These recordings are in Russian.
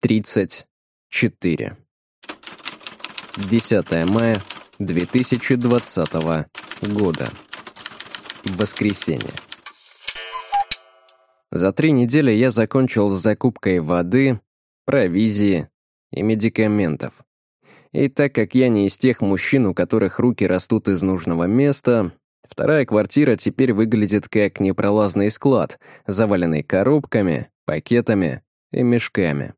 34. 10 мая 2020 года. Воскресенье. За три недели я закончил с закупкой воды, провизии и медикаментов. И так как я не из тех мужчин, у которых руки растут из нужного места, вторая квартира теперь выглядит как непролазный склад, заваленный коробками, пакетами и мешками.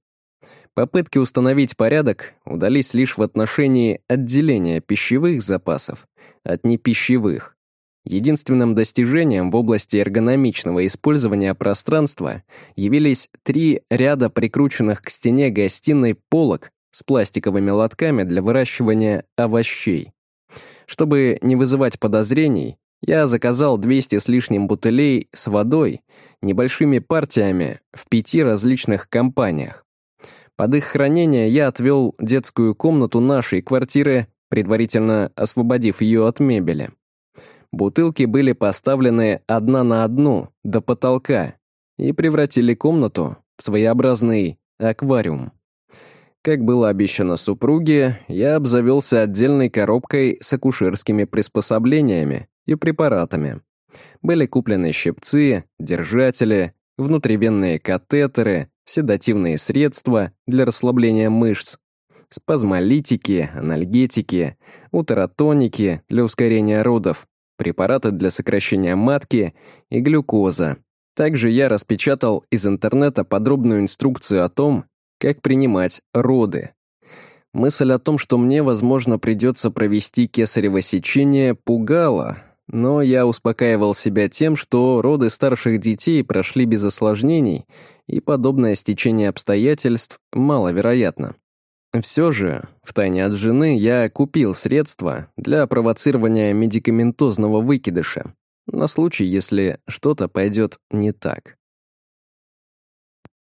Попытки установить порядок удались лишь в отношении отделения пищевых запасов от непищевых. Единственным достижением в области эргономичного использования пространства явились три ряда прикрученных к стене гостиной полок с пластиковыми лотками для выращивания овощей. Чтобы не вызывать подозрений, я заказал 200 с лишним бутылей с водой небольшими партиями в пяти различных компаниях. Под их хранение я отвел детскую комнату нашей квартиры, предварительно освободив ее от мебели. Бутылки были поставлены одна на одну, до потолка, и превратили комнату в своеобразный аквариум. Как было обещано супруге, я обзавелся отдельной коробкой с акушерскими приспособлениями и препаратами. Были куплены щипцы, держатели, внутривенные катетеры, седативные средства для расслабления мышц, спазмолитики, анальгетики, утеротоники для ускорения родов, препараты для сокращения матки и глюкоза. Также я распечатал из интернета подробную инструкцию о том, как принимать роды. Мысль о том, что мне, возможно, придется провести кесарево сечение, пугала, но я успокаивал себя тем, что роды старших детей прошли без осложнений, и подобное стечение обстоятельств маловероятно. Все же, втайне от жены, я купил средства для провоцирования медикаментозного выкидыша, на случай, если что-то пойдет не так.